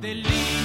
They leave.